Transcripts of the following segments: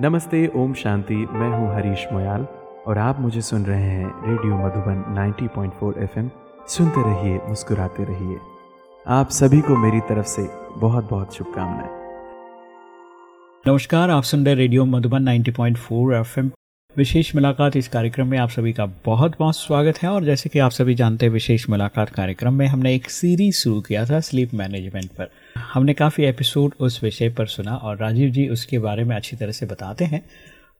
नमस्ते, ओम शांति। मैं हूँ हरीश मोयाल और आप मुझे सुन रहे हैं रेडियो मधुबन 90.4 एफएम। सुनते रहिए, मुस्कुराते रहिए। आप सभी को मेरी तरफ़ से बहुत बहुत शुभकामनाएँ। नमस्कार, आप सुन रहे रेडियो मधुबन 90.4 एफएम। विशेष मुलाकात इस कार्यक्रम में आप सभी का बहुत बहुत स्वागत है और जैसे कि आप सभी जानते हैं, विशेष मुलाकात कार्यक्रम में हमने एक सीरीज़ शुरू किया था, स्लीप मैनेजमेंट पर। हमने काफ़ी एपिसोड उस विषय पर सुना और राजीव जी उसके बारे में अच्छी तरह से बताते हैं।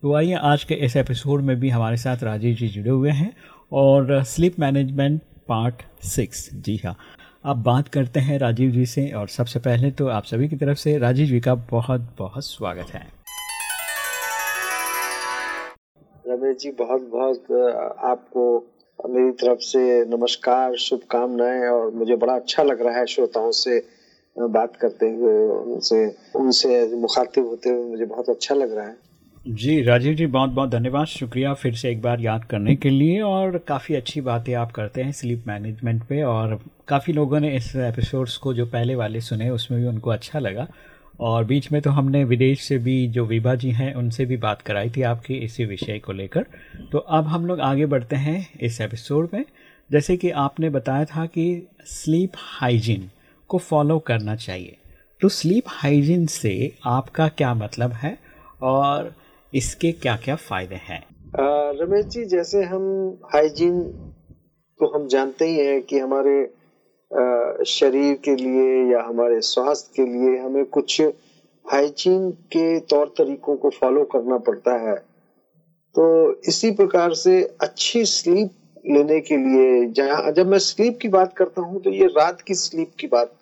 तो आइए आज के इस एपिसोड में भी हमारे साथ राजीव जी जुड़े हुए हैं और स्लीप मैनेजमेंट पार्ट सिक्स। जी हाँ अब बात करते हैं राजीव जी से और सबसे पहले तो आप सभी की तरफ़ से राजीव जी का बहुत बहुत स्वागत है। रमेश जी, बहुत बहुत, आपको मेरी तरफ़ से नमस्कार, शुभकामनाएँ और मुझे बड़ा अच्छा लग रहा है श्रोताओं से बात करते हुए उनसे उनसे मुखातिब होते हुए मुझे बहुत अच्छा लग रहा है। जी, राजीव जी, बहुत बहुत धन्यवाद। शुक्रिया फिर से एक बार याद करने के लिए और काफ़ी अच्छी बातें आप करते हैं स्लीप मैनेजमेंट पे और काफ़ी लोगों ने इस एपिसोड्स को जो पहले वाले सुने, उसमें भी उनको अच्छा लगा। और बीच में तो हमने विदेश से भी जो विभा जी हैं, उनसे भी बात कराई थी आपकी इसी विषय को लेकर। तो अब हम लोग आगे बढ़ते हैं इस एपिसोड में। जैसे कि आपने बताया था कि स्लीप हाइजीन को फॉलो करना चाहिए। तो स्लीप हाइजीन से आपका क्या मतलब है और इसके क्या क्या फ़ायदे हैं? रमेश जी, जैसे हम हाइजीन तो हम जानते ही हैं कि हमारे शरीर के लिए या हमारे स्वास्थ्य के लिए हमें कुछ हाइजीन के तौर तरीकों को फॉलो करना पड़ता है। तो इसी प्रकार से अच्छी स्लीप लेने के लिए जहाँ जब मैं स्लीप की बात करता हूँ तो ये रात की स्लीप की बात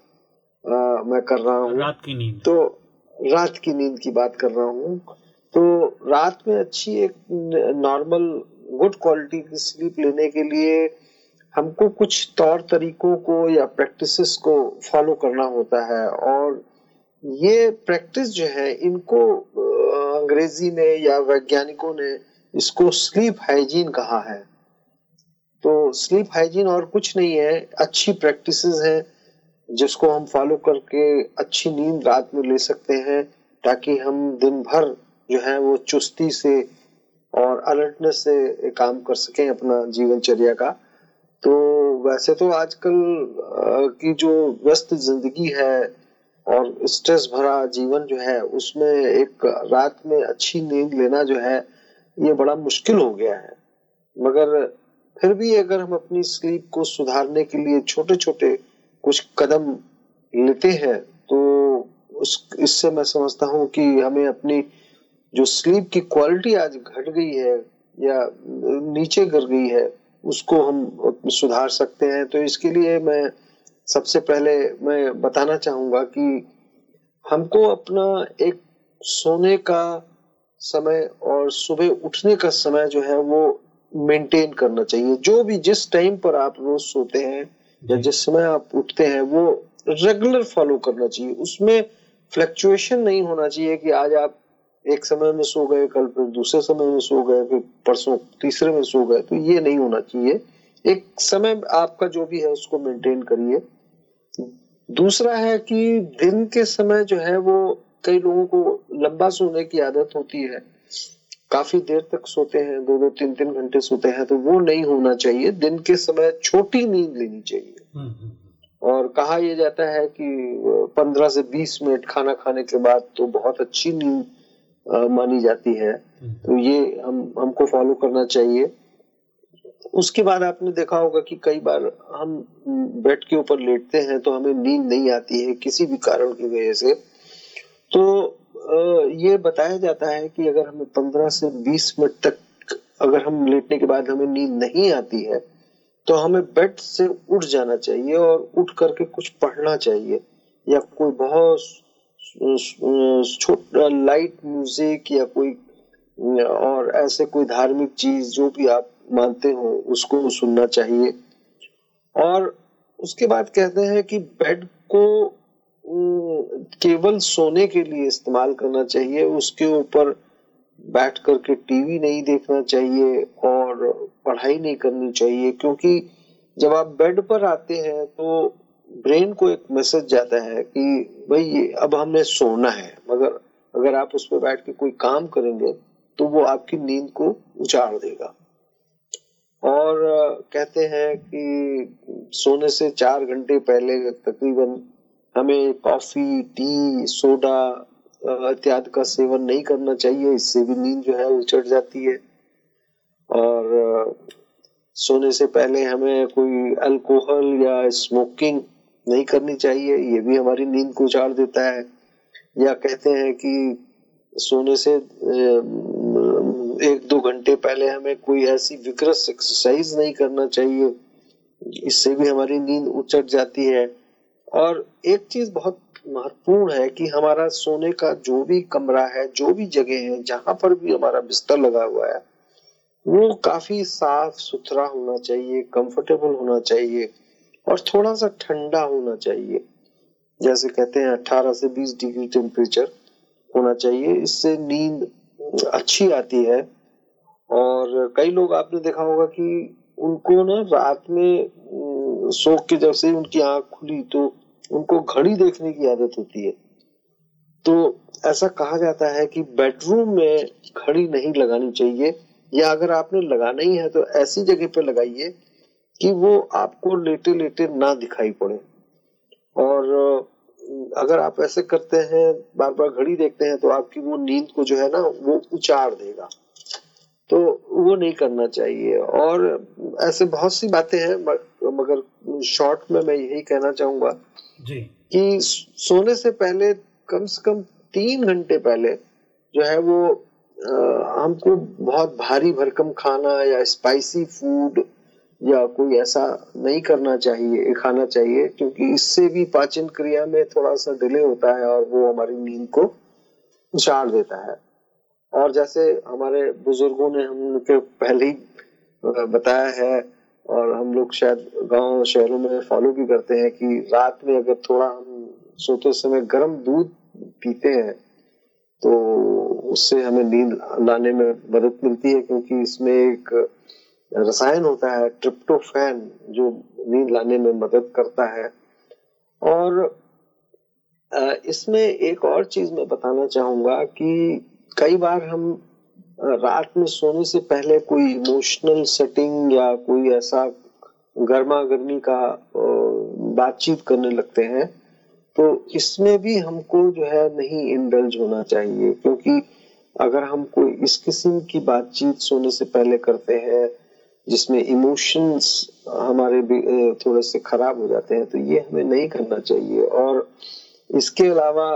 आ, मैं कर रहा हूँ। रात की नींद। तो रात की नींद की बात कर रहा हूँ। तो रात में अच्छी एक नॉर्मल गुड क्वालिटी की स्लीप लेने के लिए हमको कुछ तौर तरीकों को या प्रैक्टिसेस को फॉलो करना होता है। और ये प्रैक्टिस जो है इनको अंग्रेज़ी में या वैज्ञानिकों ने इसको स्लीप हाइजीन कहा है। तो स्लीप हाइजीन और कुछ नहीं है, अच्छी प्रैक्टिसेस हैं, जिसको हम फॉलो करके अच्छी नींद रात में ले सकते हैं, ताकि हम दिन भर जो है वो चुस्ती से और अलर्टनेस से काम कर सकें अपना जीवनचर्या का। तो वैसे तो आजकल की जो व्यस्त ज़िंदगी है और स्ट्रेस भरा जीवन जो है, उसमें एक रात में अच्छी नींद लेना जो है, ये बड़ा मुश्किल हो गया है। मगर फिर भी अगर हम अपनी स्लीप को सुधारने के लिए छोटे छोटे कुछ कदम लेते हैं तो उस, इससे मैं समझता हूँ कि हमें अपनी जो स्लीप की क्वालिटी आज घट गई है या नीचे गिर गई है, उसको हम सुधार सकते हैं। तो इसके लिए मैं सबसे पहले मैं बताना चाहूँगा कि हमको अपना एक सोने का समय और सुबह उठने का समय जो है वो मेंटेन करना चाहिए। जो भी जिस टाइम पर आप रोज सोते हैं या जिस समय आप उठते हैं, वो रेगुलर फॉलो करना चाहिए। उसमें फ्लक्चुएशन नहीं होना चाहिए कि आज आप एक समय में सो गए, कल फिर दूसरे समय में सो गए, फिर परसों तीसरे में सो गए। तो ये नहीं होना चाहिए। एक समय आपका जो भी है, उसको मेंटेन करिए। दूसरा है कि दिन के समय जो है, वो कई लोगों को लंबा सोने की आदत होती है। काफ़ी देर तक सोते हैं दो दो तीन तीन घंटे सोते हैं तो वो नहीं होना चाहिए। दिन के समय छोटी नींद लेनी चाहिए। हम्म, हम्म, हम्म। और कहा यह जाता है कि पंद्रह से बीस मिनट खाना खाने के बाद तो बहुत अच्छी नींद मानी जाती है। तो ये हम हमको फॉलो करना चाहिए। उसके बाद आपने देखा होगा कि कई बार हम बेड के ऊपर लेटते हैं तो हमें नींद नहीं आती है किसी भी कारण की वजह से। तो ये बताया जाता है कि अगर हमें 15 से 20 मिनट तक अगर हम लेटने के बाद हमें नींद नहीं आती है तो हमें बेड से उठ जाना चाहिए और उठ करके कुछ पढ़ना चाहिए या कोई बहुत छोटा लाइट म्यूज़िक या कोई, और ऐसे कोई धार्मिक चीज़ जो भी आप मानते हो, उसको सुनना चाहिए। और उसके बाद कहते हैं कि बेड को केवल सोने के लिए इस्तेमाल करना चाहिए, उसके ऊपर बैठ करके टीवी नहीं देखना चाहिए और पढ़ाई नहीं करनी चाहिए, क्योंकि जब आप बेड पर आते हैं तो ब्रेन को एक मैसेज जाता है कि भाई अब हमने सोना है, मगर अगर आप उस पर बैठ के कोई काम करेंगे तो वो आपकी नींद को उजाड़ देगा। और कहते हैं कि सोने से चार घंटे पहले तकरीबन हमें कॉफ़ी, टी, सोडा इत्यादि का सेवन नहीं करना चाहिए। इससे भी नींद जो है उचट जाती है। और सोने से पहले हमें कोई अल्कोहल या स्मोकिंग नहीं करनी चाहिए। ये भी हमारी नींद को उचाड़ देता है। या कहते हैं कि सोने से एक दो घंटे पहले हमें कोई ऐसी विग्रस एक्सरसाइज नहीं करना चाहिए। इससे भी हमारी नींद उचट जाती है। और एक चीज़ बहुत महत्वपूर्ण है कि हमारा सोने का जो भी कमरा है, जो भी जगह है, जहाँ पर भी हमारा बिस्तर लगा हुआ है, वो काफ़ी साफ़ सुथरा होना चाहिए कंफर्टेबल होना चाहिए और थोड़ा सा ठंडा होना चाहिए। जैसे कहते हैं 18 से 20 डिग्री टेम्परेचर होना चाहिए, इससे नींद अच्छी आती है। और कई लोग, आपने देखा होगा कि उनको ना रात में सो के जब से उनकी आँख खुली तो उनको घड़ी देखने की आदत होती है। तो ऐसा कहा जाता है कि बेडरूम में घड़ी नहीं लगानी चाहिए, या अगर आपने लगाना ही है तो ऐसी जगह पे लगाइए कि वो आपको लेटे लेटे ना दिखाई पड़े। और अगर आप ऐसे करते हैं बार बार घड़ी देखते हैं तो आपकी वो नींद को जो है ना, वो उचार देगा। तो वो नहीं करना चाहिए। और ऐसे बहुत सी बातें हैं मगर शॉर्ट में मैं यही कहना चाहूँगा जी। कि सोने से पहले कम से कम तीन घंटे पहले जो है वो आ, हमको बहुत भारी भरकम खाना या स्पाइसी फ़ूड या कोई ऐसा नहीं करना चाहिए खाना चाहिए क्योंकि इससे भी पाचन क्रिया में थोड़ा सा डिले होता है और वो हमारी नींद को उछाड़ देता है। और जैसे हमारे बुज़ुर्गों ने हमके पहले ही बताया है और हम लोग शायद गाँव शहरों में फॉलो भी करते हैं कि रात में अगर थोड़ा हम सोते समय गर्म दूध पीते हैं तो उससे हमें नींद लाने में मदद मिलती है क्योंकि इसमें एक रसायन होता है ट्रिप्टोफैन जो नींद लाने में मदद करता है। और इसमें एक और चीज़ मैं बताना चाहूँगा कि कई बार हम रात में सोने से पहले कोई इमोशनल सेटिंग या कोई ऐसा गर्मा गर्मी का बातचीत करने लगते हैं तो इसमें भी हमको जो है नहीं इंडल्ज होना चाहिए, क्योंकि अगर हम कोई इस किस्म की बातचीत सोने से पहले करते हैं, जिसमें इमोशंस हमारे भी थोड़े से खराब हो जाते हैं तो ये हमें नहीं करना चाहिए। और इसके अलावा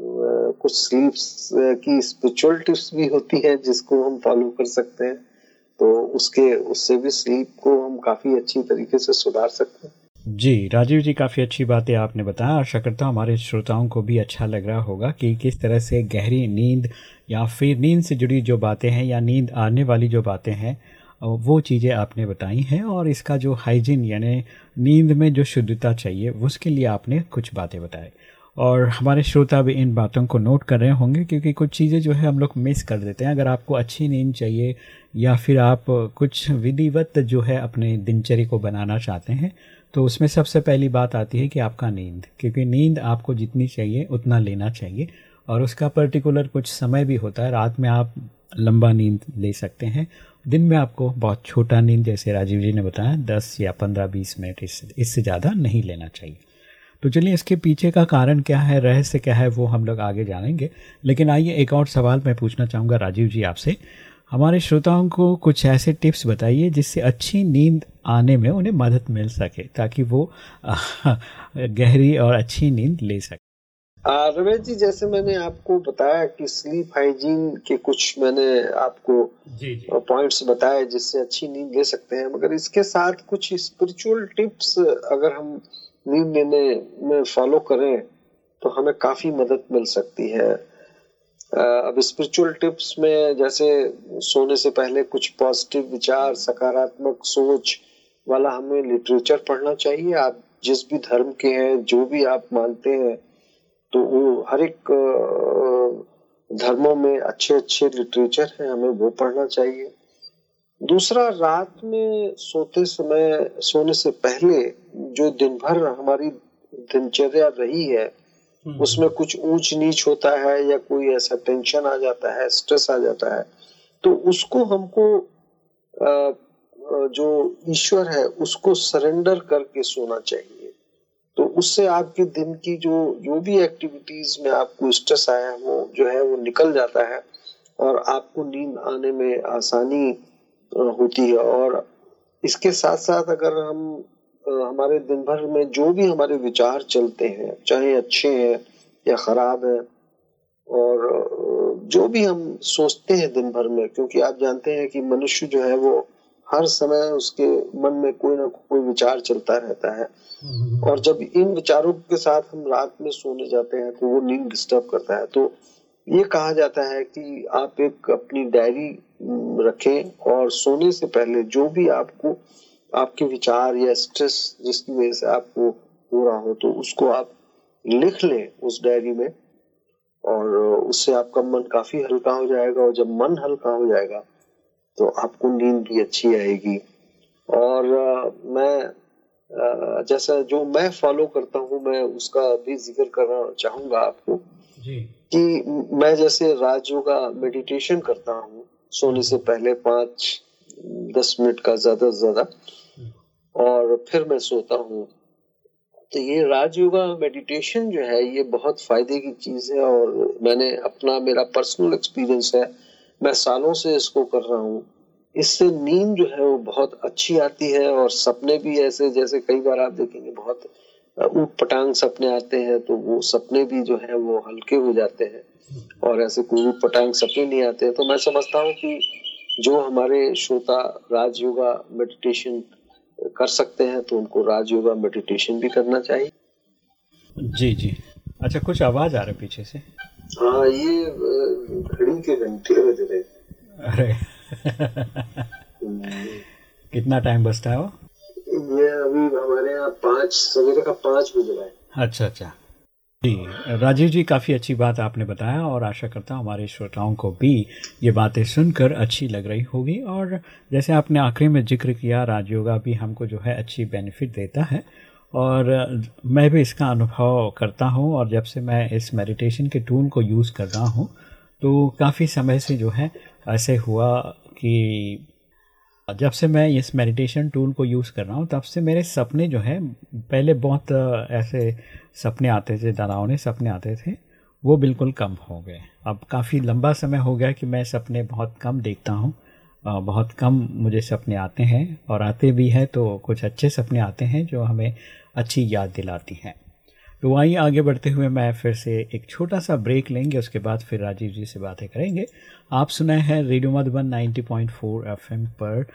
कुछ स्लीप्स की स्पिरिचुअल टिप्स भी होती है जिसको हम फॉलो कर सकते हैं। तो उसके, उससे भी स्लीप को हम काफ़ी अच्छी तरीके से सुधार सकते हैं। जी, राजीव जी, काफ़ी अच्छी बातें आपने बताया। आशा करता हूँ हमारे श्रोताओं को भी अच्छा लग रहा होगा कि किस तरह से गहरी नींद या फिर नींद से जुड़ी जो बातें हैं या नींद आने वाली जो बातें हैं वो चीज़ें आपने बताई हैं और इसका जो हाइजीन यानी नींद में जो शुद्धता चाहिए, उसके लिए आपने कुछ बातें बताई। और हमारे श्रोता भी इन बातों को नोट कर रहे होंगे क्योंकि कुछ चीज़ें जो है हम लोग मिस कर देते हैं। अगर आपको अच्छी नींद चाहिए या फिर आप कुछ विधिवत जो है अपने दिनचर्या को बनाना चाहते हैं तो उसमें सबसे पहली बात आती है कि आपका नींद, क्योंकि नींद आपको जितनी चाहिए उतना लेना चाहिए और उसका पर्टिकुलर कुछ समय भी होता है। रात में आप लंबा नींद ले सकते हैं। दिन में आपको बहुत छोटा नींद, जैसे राजीव जी ने बताया, दस या पंद्रह बीस मिनट इससे इससे ज़्यादा नहीं लेना चाहिए। तो चलिए इसके पीछे का कारण क्या है रहस्य क्या है वो हम लोग आगे जानेंगे। लेकिन आइए एक और सवाल मैं पूछना चाहूँगा राजीव जी आपसे। हमारे श्रोताओं को कुछ ऐसे टिप्स बताइए जिससे अच्छी नींद आने में उन्हें मदद मिल सके ताकि वो गहरी और अच्छी नींद ले सके। रमेश जी जैसे मैंने आपको बताया कि स्लीप हाइजीन के कुछ मैंने आपको पॉइंट्स बताए जिससे अच्छी नींद ले सकते हैं मगर इसके साथ कुछ स्पिरिचुअल टिप्स अगर हम नींद लेने में फॉलो करें तो हमें काफ़ी मदद मिल सकती है। अब स्पिरिचुअल टिप्स में जैसे सोने से पहले कुछ पॉजिटिव विचार, सकारात्मक सोच वाला हमें लिटरेचर पढ़ना चाहिए। आप जिस भी धर्म के हैं, जो भी आप मानते हैं तो वो हर एक धर्मों में अच्छे अच्छे लिटरेचर हैं, हमें वो पढ़ना चाहिए। दूसरा रात में सोते समय सोने से पहले जो दिन भर हमारी दिनचर्या रही है हम्म। उसमें कुछ ऊंच नीच होता है या कोई ऐसा टेंशन आ जाता है स्ट्रेस आ जाता है तो उसको हमको जो ईश्वर है उसको सरेंडर करके सोना चाहिए तो उससे आपके दिन की जो जो भी एक्टिविटीज़ में आपको स्ट्रेस आया है वो जो है वो निकल जाता है और आपको नींद आने में आसानी होती है। और इसके साथ साथ अगर हम हमारे दिन भर में जो भी हमारे विचार चलते हैं चाहे अच्छे हैं या खराब है और जो भी हम सोचते हैं दिन भर में क्योंकि आप जानते हैं कि मनुष्य जो है वो हर समय उसके मन में कोई ना कोई विचार चलता रहता है। और जब इन विचारों के साथ हम रात में सोने जाते हैं तो वो नींद डिस्टर्ब करता है। तो ये कहा जाता है कि आप एक अपनी डायरी रखें और सोने से पहले जो भी आपको आपके विचार या स्ट्रेस जिसकी वजह से आपको हो रहा हो तो उसको आप लिख लें उस डायरी में और उससे आपका मन काफ़ी हल्का हो जाएगा और जब मन हल्का हो जाएगा तो आपको नींद भी अच्छी आएगी। और मैं जैसा जो मैं फॉलो करता हूँ मैं उसका भी ज़िक्र करना चाहूँगा आपको जी। कि मैं जैसे राजयोगा मेडिटेशन करता हूँ सोने से पहले पाँच, दस मिनट का ज़्यादा से ज़्यादा। और फिर मैं सोता हूँ। तो ये राजयोगा मेडिटेशन जो है, ये बहुत फ़ायदे की चीज़ है और मैंने अपना, मेरा पर्सनल एक्सपीरियंस है। मैं सालों से इसको कर रहा हूँ। इससे नींद जो है वो बहुत अच्छी आती है और सपने भी ऐसे, जैसे कई बार आप देखेंगे, बहुत ऊट पटांग सपने आते हैं तो वो सपने भी जो है वो हल्के हो जाते हैं। और ऐसे कोई ऊट पटांग सपने नहीं आते हैं। तो मैं समझता हूँ कि जो हमारे श्रोता राजयोगा मेडिटेशन कर सकते हैं तो उनको राजयोगा मेडिटेशन भी करना चाहिए। जी जी। अच्छा कुछ आवाज़ आ रहा है पीछे से? हाँ ये घड़ी के घंटे बज रहे अरे। कितना टाइम बचता है वो? ये अभी हमारे यहाँ पाँच सवेरे का पाँच बज रहा है। अच्छा अच्छा। जी, राजीव जी, काफ़ी अच्छी बात आपने बताया और आशा करता हूँ हमारे श्रोताओं को भी ये बातें सुनकर अच्छी लग रही होगी। और जैसे आपने आखिरी में ज़िक्र किया राजयोगा भी हमको जो है अच्छी बेनिफिट देता है। और मैं भी इसका अनुभव करता हूँ और जब से मैं इस मेडिटेशन के टूल को यूज़ कर रहा हूँ तो काफ़ी समय से जो है ऐसे हुआ कि जब से मैं इस मेडिटेशन टूल को यूज़ कर रहा हूँ, तब से मेरे सपने जो है, पहले बहुत ऐसे सपने आते थे, डरावने सपने आते थे, वो बिल्कुल कम हो गए। अब काफ़ी लंबा समय हो गया कि मैं सपने बहुत कम देखता हूँ बहुत कम मुझे सपने आते हैं, और आते भी हैं तो कुछ अच्छे सपने आते हैं जो हमें अच्छी याद दिलाती हैं। तो वहीं आगे बढ़ते हुए मैं फिर से एक छोटा सा ब्रेक लेंगे, उसके बाद फिर राजीव जी से बातें करेंगे। आप सुना है रेडियो मधुबन 90.4 एफएम पर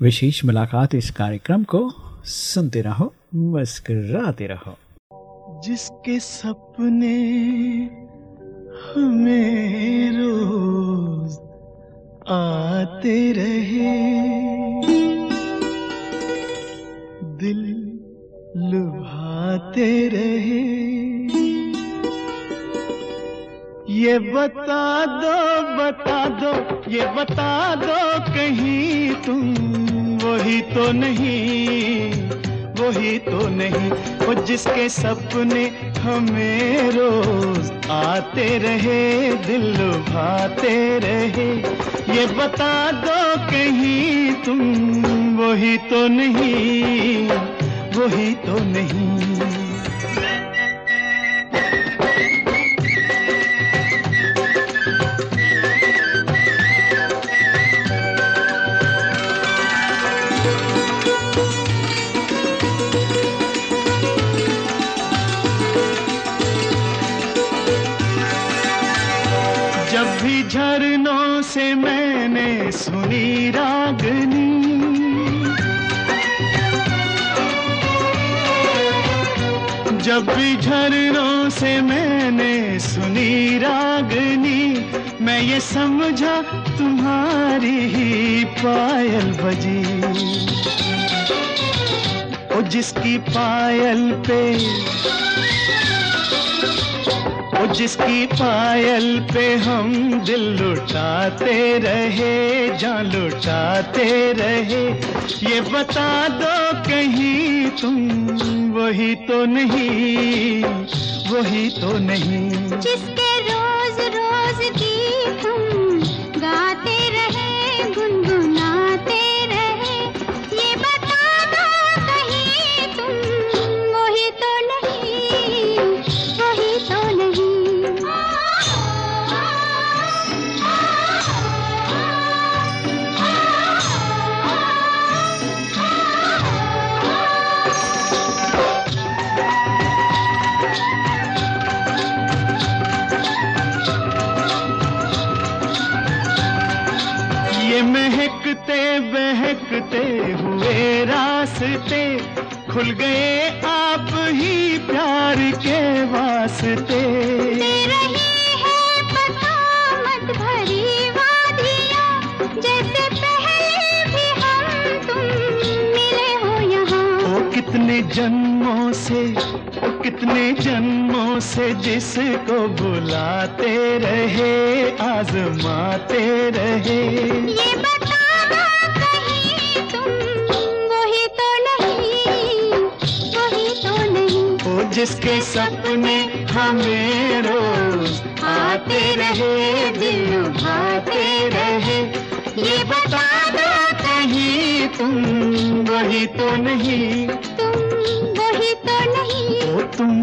विशेष मुलाकात। इस कार्यक्रम को सुनते रहो, मुस्कराते रहो। जिसके सपने हमें रोज आते रहे, दिल लुभाते रहे। ये बता दो बता दो, ये बता दो कहीं तुम। वही तो नहीं, वही तो नहीं, वो जिसके सपने हमें रोज आते रहे, दिल भाते रहे। ये बता दो कहीं तुम, वही तो नहीं। वही तो नहीं। से मैंने सुनी रागनी, मैं ये समझा तुम्हारी ही पायल बजी। ओ जिसकी पायल पे जिसकी पायल पे हम दिल लुटाते रहे, जान लुटाते रहे। ये बता दो कहीं तुम, वही तो नहीं, वही तो नहीं। जिसके बहकते हुए रास्ते खुल गए आप ही प्यार के वास्ते। दे रही है पतामत भरी वादियाँ जैसे पहले भी हम तुम मिले हो यहाँ। कितने जन्मों से कितने जन्मों से जिसको बुलाते रहे आजमाते रहे। ये जिसके सपने हमें रोज आते रहे दिल भाते रहे। ये बता दो कहीं तुम वही तो नहीं। तुम वही तो नहीं। ओ तुम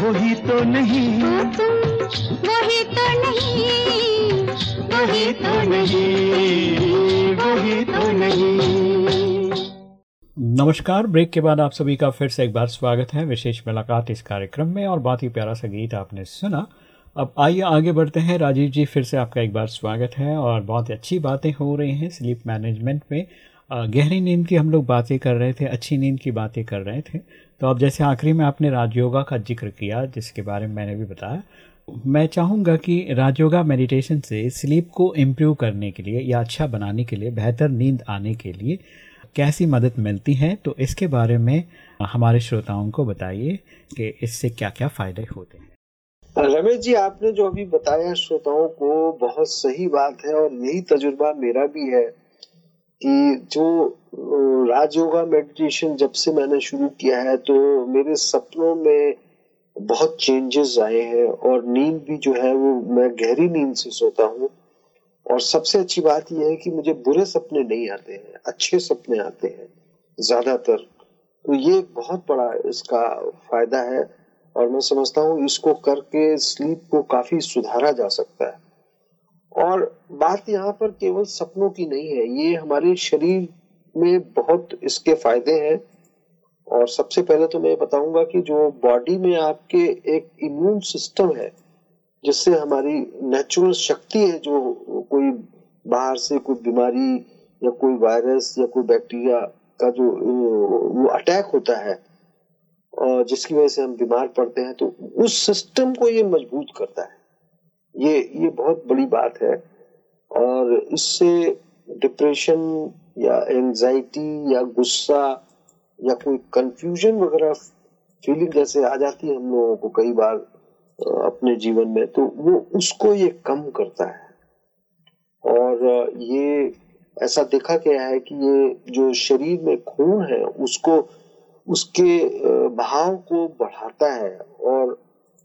वही तो नहीं। तुम वही तो नहीं। वही तो नहीं। नमस्कार। ब्रेक के बाद आप सभी का फिर से एक बार स्वागत है विशेष मुलाकात इस कार्यक्रम में और बहुत ही प्यारा सा गीत आपने सुना। अब आइए आगे बढ़ते हैं। राजीव जी, फिर से आपका एक बार स्वागत है और बहुत अच्छी बातें हो रही हैं स्लीप मैनेजमेंट में। गहरी नींद की हम लोग बातें कर रहे थे, अच्छी नींद की बातें कर रहे थे। तो अब जैसे आखिरी में आपने राजयोगा का ज़िक्र किया, जिसके बारे में मैंने भी बताया, मैं चाहूँगा कि राजयोगा मेडिटेशन से स्लीप को इम्प्रूव करने के लिए या अच्छा बनाने के लिए, बेहतर नींद आने के लिए कैसी मदद मिलती है तो इसके बारे में हमारे श्रोताओं को बताइए कि इससे क्या क्या फ़ायदे होते हैं। रमेश जी, आपने जो अभी बताया श्रोताओं को, बहुत सही बात है और यही तजुर्बा मेरा भी है कि जो राजयोगा मेडिटेशन जब से मैंने शुरू किया है तो मेरे सपनों में बहुत चेंजेस आए हैं और नींद भी जो है वो, मैं गहरी नींद से सोता हूँ। और सबसे अच्छी बात यह है कि मुझे बुरे सपने नहीं आते हैं, अच्छे सपने आते हैं, ज़्यादातर। तो ये बहुत बड़ा इसका फ़ायदा है और मैं समझता हूँ इसको करके स्लीप को काफ़ी सुधारा जा सकता है। और बात यहाँ पर केवल सपनों की नहीं है, ये हमारे शरीर में बहुत इसके फ़ायदे हैं। और सबसे पहले तो मैं बताऊँगा कि जो बॉडी में आपके एक इम्यून सिस्टम है, जिससे हमारी नेचुरल शक्ति है जो बाहर से कोई बीमारी या कोई वायरस या कोई बैक्टीरिया का जो वो अटैक होता है और जिसकी वजह से हम बीमार पड़ते हैं तो उस सिस्टम को ये मज़बूत करता है। ये ये बहुत बड़ी बात है और इससे डिप्रेशन या एंजाइटी या गुस्सा या कोई कंफ्यूजन वगैरह, फीलिंग जैसे आ जाती है हम लोगों को कई बार अपने जीवन में तो वो उसको ये कम करता है। और ये ऐसा देखा गया है कि ये जो शरीर में खून है, उसको, उसके भाव को बढ़ाता है और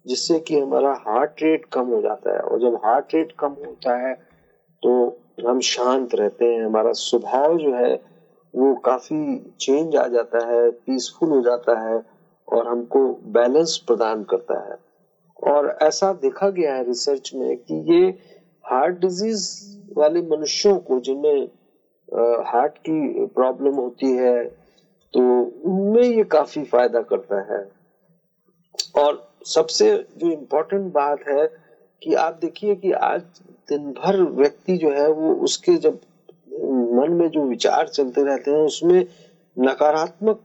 जिससे कि हमारा हार्ट रेट कम हो जाता है। और जब हार्ट रेट कम होता है तो हम शांत रहते हैं, हमारा स्वभाव जो है, वो काफ़ी चेंज आ जाता है पीसफुल हो जाता है और हमको बैलेंस प्रदान करता है। और ऐसा देखा गया है रिसर्च में कि ये हार्ट डिज़ीज़ वाले मनुष्यों को जिनमें हार्ट की प्रॉब्लम होती है तो उनमें ये काफ़ी फ़ायदा करता है। और सबसे जो इम्पोर्टेंट बात है कि आप देखिए कि आज दिन भर व्यक्ति जो है वो उसके जब मन में जो विचार चलते रहते हैं, उसमें नकारात्मक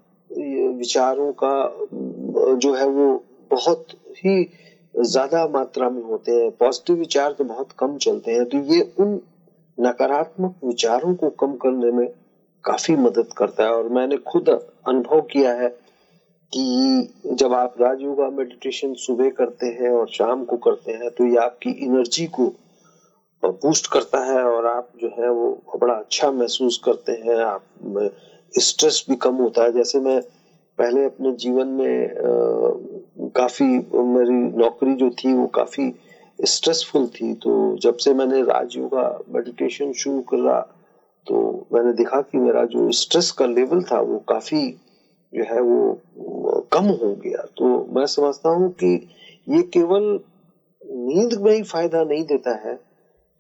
विचारों का जो है वो बहुत ही ज़्यादा मात्रा में होते हैं पॉजिटिव विचार तो बहुत कम चलते हैं तो ये उन नकारात्मक विचारों को कम करने में काफ़ी मदद करता है। और मैंने खुद अनुभव किया है कि जब आप राजयोगा मेडिटेशन सुबह करते हैं और शाम को करते हैं तो ये आपकी एनर्जी को बूस्ट करता है और आप जो है वो बड़ा अच्छा महसूस करते हैं। आप स्ट्रेस भी कम होता है। जैसे मैं पहले अपने जीवन में आ, काफ़ी मेरी नौकरी जो थी वो काफ़ी स्ट्रेसफुल थी। तो जब से मैंने राजयोगा मेडिटेशन शुरू करा तो मैंने देखा कि मेरा जो स्ट्रेस का लेवल था वो काफ़ी जो है वो कम हो गया। तो मैं समझता हूँ कि ये केवल नींद में ही फ़ायदा नहीं देता है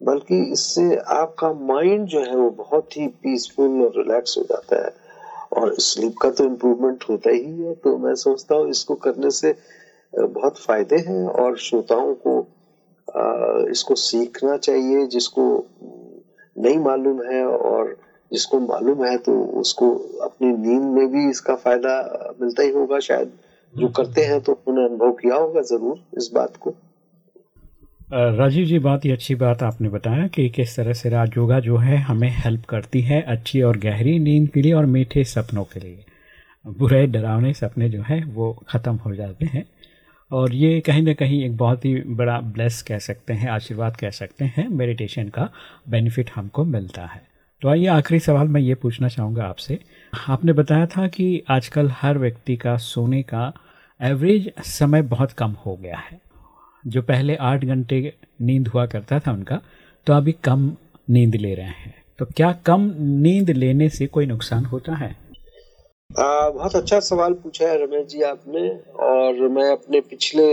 बल्कि इससे आपका माइंड जो है वो बहुत ही पीसफुल और रिलैक्स हो जाता है। और स्लीप का तो इम्प्रूवमेंट होता ही है तो मैं सोचता हूँ इसको करने से बहुत फ़ायदे हैं और श्रोताओं को इसको सीखना चाहिए, जिसको नहीं मालूम है और जिसको मालूम है तो उसको अपनी नींद में भी इसका फ़ायदा मिलता ही होगा, शायद जो। करते हैं तो उन्हें अनुभव किया होगा ज़रूर इस बात को राजीव जी बहुत ही अच्छी बात आपने बताया कि किस तरह से राज योगा जो है हमें हेल्प करती है अच्छी और गहरी नींद के लिए और मीठे सपनों के लिए। बुरे, डरावने सपने जो है वो ख़त्म हो जाते हैं। और ये कहीं ना कहीं एक बहुत ही बड़ा ब्लेस कह सकते हैं, आशीर्वाद कह सकते हैं मेडिटेशन का बेनिफिट हमको मिलता है। तो आइए आखिरी सवाल मैं ये पूछना चाहूँगा आपसे। आपने बताया था कि आजकल हर व्यक्ति का सोने का एवरेज समय बहुत कम हो गया है। जो पहले आठ घंटे नींद हुआ करता था उनका तो अभी कम नींद ले रहे हैं। तो क्या कम नींद लेने से कोई नुकसान होता है? आ, बहुत अच्छा सवाल पूछा है रमेश जी आपने और मैं अपने पिछले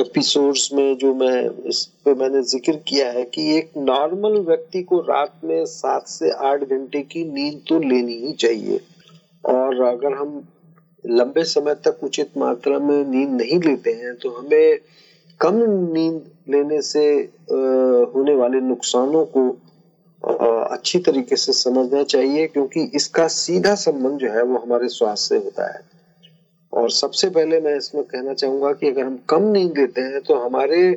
एपिसोड्स में जो मैं इस पे मैंने ज़िक्र किया है कि एक नॉर्मल व्यक्ति को रात में सात से आठ घंटे की नींद तो लेनी ही चाहिए। और अगर हम लंबे समय तक उचित मात्रा में नींद नहीं लेते हैं तो हमें कम नींद लेने से होने वाले नुकसानों को अच्छी तरीके से समझना चाहिए, क्योंकि इसका सीधा संबंध जो है वो हमारे स्वास्थ्य से होता है। और सबसे पहले मैं इसमें कहना चाहूँगा कि अगर हम कम नींद लेते हैं तो हमारे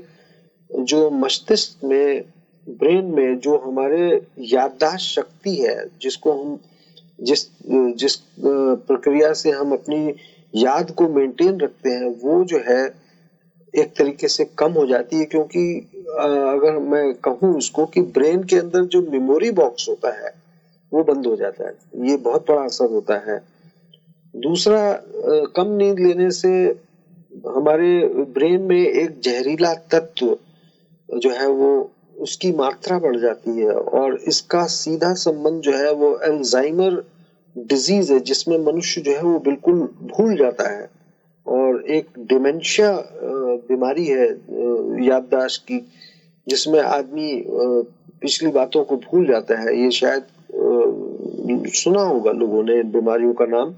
जो मस्तिष्क में, ब्रेन में जो हमारे याददाश्त शक्ति है, जिसको हम जिस जिस प्रक्रिया से हम अपनी याद को मेंटेन रखते हैं, वो जो है, एक तरीके से कम हो जाती है क्योंकि अगर मैं कहूँ उसको कि ब्रेन के अंदर जो मेमोरी बॉक्स होता है, वो बंद हो जाता है। ये बहुत बड़ा असर होता है। दूसरा कम नींद लेने से हमारे ब्रेन में एक जहरीला तत्व जो है, वो उसकी मात्रा बढ़ जाती है और इसका सीधा संबंध जो है वो एल्जाइमर डिज़ीज़ है, जिसमें मनुष्य जो है वो बिल्कुल भूल जाता है और एक डिमेंशिया बीमारी है याददाश्त की, जिसमें आदमी पिछली बातों को भूल जाता है। ये शायद सुना होगा लोगों ने इन बीमारियों का नाम।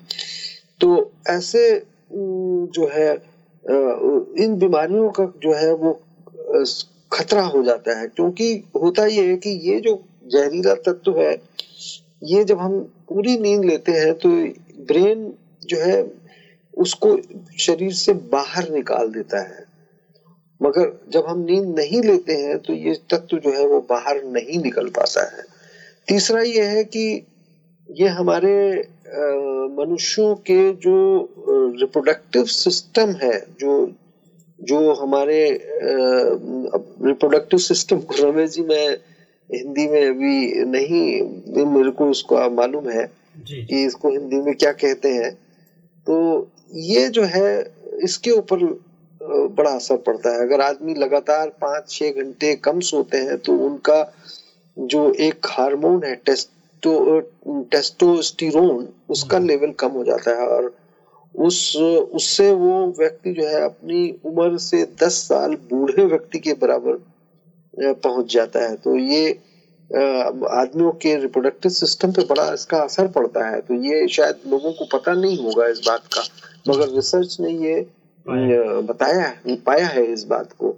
तो ऐसे जो है इन बीमारियों का जो है वो खतरा हो जाता है, क्योंकि होता ये है कि ये जो जहरीला तत्व है, ये जब हम पूरी नींद लेते हैं तो ब्रेन जो है, उसको शरीर से बाहर निकाल देता है। मगर जब हम नींद नहीं लेते हैं तो ये तत्व जो है, वो बाहर नहीं निकल पाता है। तीसरा ये है कि ये हमारे मनुष्यों के जो रिप्रोडक्टिव सिस्टम है, जो जो हमारे रिप्रोडक्टिव सिस्टम को रमेश जी मैं हिंदी में अभी नहीं मेरे को उसको मालूम है कि इसको हिंदी में क्या कहते हैं। तो ये जो है इसके ऊपर बड़ा असर पड़ता है। अगर आदमी लगातार पाँच छह घंटे कम सोते हैं तो उनका जो एक हार्मोन है टेस्टो टेस्टोस्टिरोन उसका लेवल हम्म। कम हो जाता है। और उस उससे वो व्यक्ति जो है अपनी उम्र से 10 साल बूढ़े व्यक्ति के बराबर पहुँच जाता है। तो ये आदमियों के रिप्रोडक्टिव सिस्टम पे बड़ा इसका असर पड़ता है। तो ये शायद लोगों को पता नहीं होगा इस बात का मगर रिसर्च ने ये बताया है पाया है इस बात को।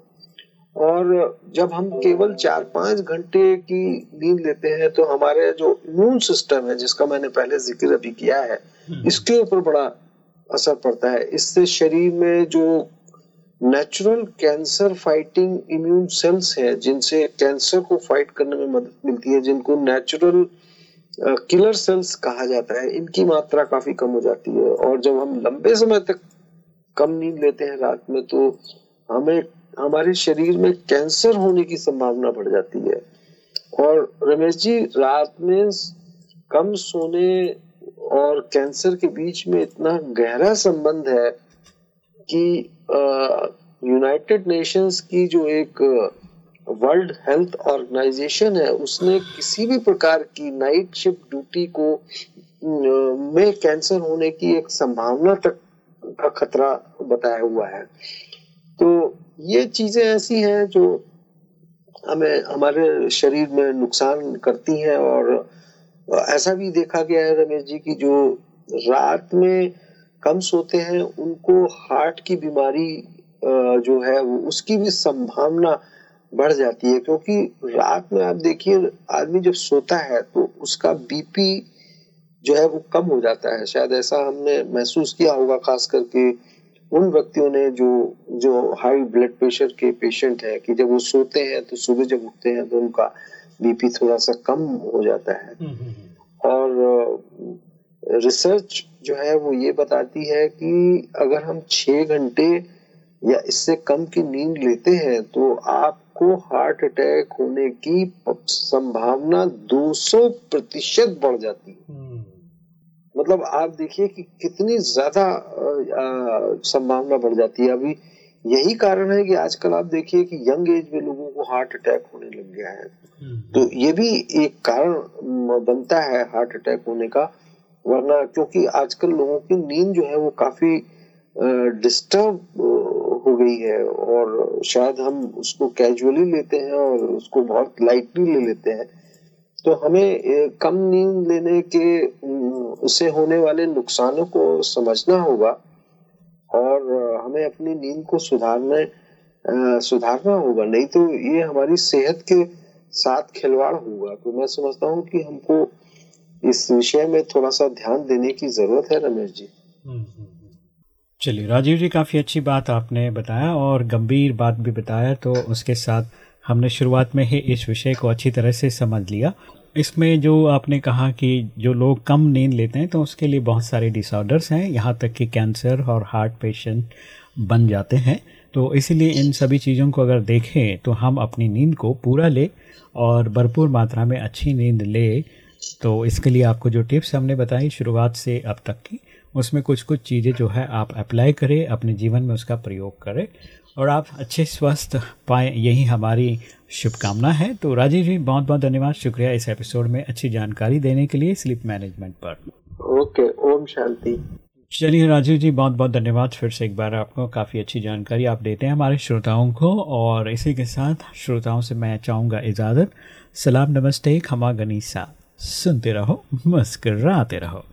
और जब हम केवल चार पाँच घंटे की नींद लेते हैं तो हमारे जो इम्यून सिस्टम है जिसका मैंने पहले ज़िक्र अभी किया है हम्म। इसके ऊपर बड़ा असर पड़ता है। इससे शरीर में जो natural cancer fighting immune cells है, जिनसे कैंसर को फाइट करने में मदद मिलती है, जिनको नेचुरल किलर सेल्स कहा जाता है, इनकी मात्रा काफ़ी कम हो जाती है। और जब हम लंबे समय तक कम नींद लेते हैं रात में तो हमें, हमारे शरीर में कैंसर होने की संभावना बढ़ जाती है। और रमेश जी, रात में कम सोने और कैंसर के बीच में इतना गहरा संबंध है कि यूनाइटेड नेशंस की जो एक वर्ल्ड हेल्थ ऑर्गेनाइजेशन है, उसने किसी भी प्रकार की नाइट शिफ्ट ड्यूटी को में कैंसर होने की एक संभावना तक का खतरा बताया हुआ है। तो ये चीज़ें ऐसी हैं जो हमें, हमारे शरीर में नुकसान करती हैं और ऐसा भी देखा गया है रमेश जी की जो रात में कम सोते हैं, उनको हार्ट की बीमारी जो है, वो उसकी भी संभावना बढ़ जाती है। क्योंकि रात में आप देखिए, आदमी जब सोता है तो उसका बीपी जो है, वो कम हो जाता है। शायद ऐसा हमने महसूस किया होगा, खास करके उन व्यक्तियों ने जो जो हाई ब्लड प्रेशर के पेशेंट है कि जब वो सोते हैं तो सुबह जब उठते हैं तो उनका बीपी थोड़ा सा कम हो जाता है। हम्म, हम्म, हम्म। और रिसर्च जो है वो ये बताती है कि अगर हम छह घंटे या इससे कम की नींद लेते हैं तो आपको हार्ट अटैक होने की संभावना 200 प्रतिशत बढ़ जाती है। मतलब आप देखिए कि कितनी ज़्यादा संभावना बढ़ जाती है। अभी यही कारण है कि आजकल आप देखिए कि यंग एज में लोगों को हार्ट अटैक होने लग गया है हम्म। तो ये भी एक कारण बनता है हार्ट अटैक होने का वरना क्योंकि आजकल लोगों की नींद जो है वो काफ़ी डिस्टर्ब हो गई है और शायद हम उसको कैजुअली लेते हैं और उसको बहुत लाइटली ले लेते हैं तो हमें कम नींद लेने के उससे होने वाले नुकसानों को समझना होगा और हमें अपनी नींद को सुधारने सुधारना होगा। नहीं तो ये हमारी सेहत के साथ खिलवाड़ होगा। तो मैं समझता हूँ कि हमको इस विषय में थोड़ा सा ध्यान देने की ज़रूरत है रमेश जी। हम्म, हम्म, हम्म। चलिए राजीव जी काफ़ी अच्छी बात आपने बताया और गंभीर बात भी बताया तो उसके साथ हमने शुरुआत में ही इस विषय को अच्छी तरह से समझ लिया। इसमें जो आपने कहा कि जो लोग कम नींद लेते हैं तो उसके लिए बहुत सारे डिसऑर्डर्स हैं। यहाँ तक कि कैंसर और हार्ट पेशेंट बन जाते हैं। तो इसीलिए इन सभी चीज़ों को अगर देखें तो हम अपनी नींद को पूरा ले और भरपूर मात्रा में अच्छी नींद ले। तो इसके लिए आपको जो टिप्स हमने बताई शुरुआत से अब तक की, उसमें कुछ कुछ चीज़ें जो है आप अप्लाई करें, अपने जीवन में उसका प्रयोग करें। और आप अच्छे स्वस्थ पाए यही हमारी शुभकामना है। तो राजीव जी बहुत बहुत धन्यवाद। शुक्रिया इस एपिसोड में अच्छी जानकारी देने के लिए स्लीप मैनेजमेंट पर। ओके ओम शांति। चलिए राजीव जी बहुत बहुत धन्यवाद। फिर से एक बार आपको काफ़ी अच्छी जानकारी आप देते हैं हमारे श्रोताओं को। और इसी के साथ श्रोताओं से मैं चाहूँगा इजाज़त। सलाम नमस्ते खमा गनीसा। सुनते रहो मुस्कराते रहो।